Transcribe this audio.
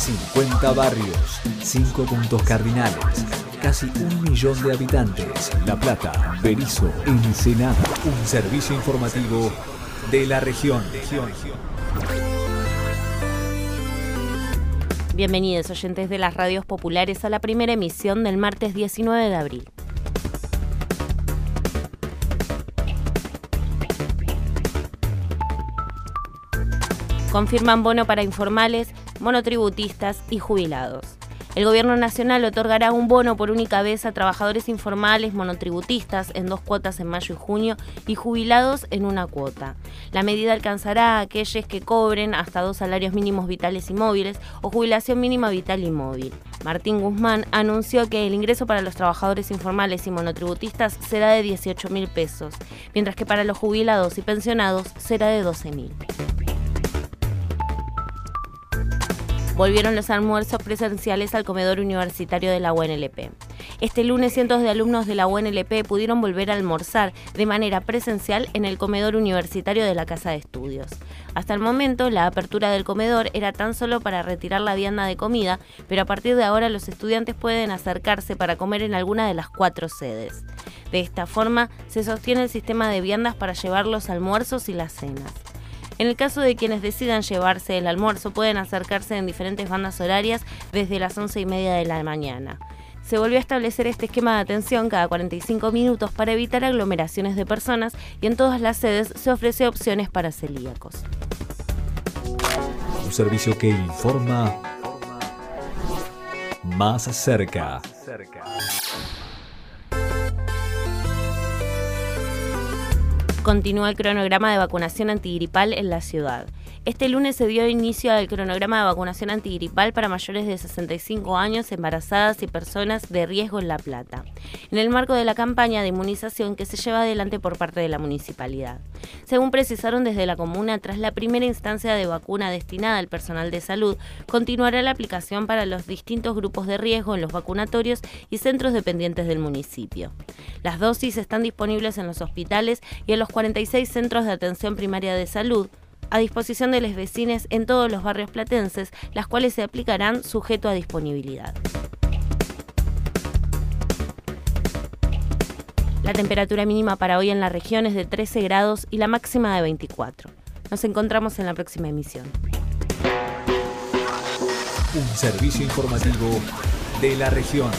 50 barrios, 5 puntos cardinales, casi un millón de habitantes. La Plata, Berizo, Ensenada. Un servicio informativo de la región. Bienvenidos oyentes de las radios populares a la primera emisión del martes 19 de abril. confirman bono para informales, monotributistas y jubilados. El Gobierno Nacional otorgará un bono por única vez a trabajadores informales monotributistas en dos cuotas en mayo y junio y jubilados en una cuota. La medida alcanzará a aquellos que cobren hasta dos salarios mínimos vitales y móviles o jubilación mínima vital y móvil. Martín Guzmán anunció que el ingreso para los trabajadores informales y monotributistas será de 18 mil pesos, mientras que para los jubilados y pensionados será de 12 mil. Volvieron los almuerzos presenciales al comedor universitario de la UNLP. Este lunes cientos de alumnos de la UNLP pudieron volver a almorzar de manera presencial en el comedor universitario de la Casa de Estudios. Hasta el momento, la apertura del comedor era tan solo para retirar la vianda de comida, pero a partir de ahora los estudiantes pueden acercarse para comer en alguna de las cuatro sedes. De esta forma, se sostiene el sistema de viandas para llevar los almuerzos y las cenas. En el caso de quienes decidan llevarse el almuerzo, pueden acercarse en diferentes bandas horarias desde las 11 y media de la mañana. Se volvió a establecer este esquema de atención cada 45 minutos para evitar aglomeraciones de personas y en todas las sedes se ofrece opciones para celíacos. Un servicio que informa más cerca. Continúa el cronograma de vacunación antigripal en la ciudad. Este lunes se dio inicio al cronograma de vacunación antigripal para mayores de 65 años, embarazadas y personas de riesgo en La Plata, en el marco de la campaña de inmunización que se lleva adelante por parte de la municipalidad. Según precisaron desde la comuna, tras la primera instancia de vacuna destinada al personal de salud, continuará la aplicación para los distintos grupos de riesgo en los vacunatorios y centros dependientes del municipio. Las dosis están disponibles en los hospitales y en los 46 centros de atención primaria de salud, a disposición de los vecinos en todos los barrios platenses, las cuales se aplicarán sujeto a disponibilidad. La temperatura mínima para hoy en la región es de 13 grados y la máxima de 24. Nos encontramos en la próxima emisión. Un servicio informativo de la región.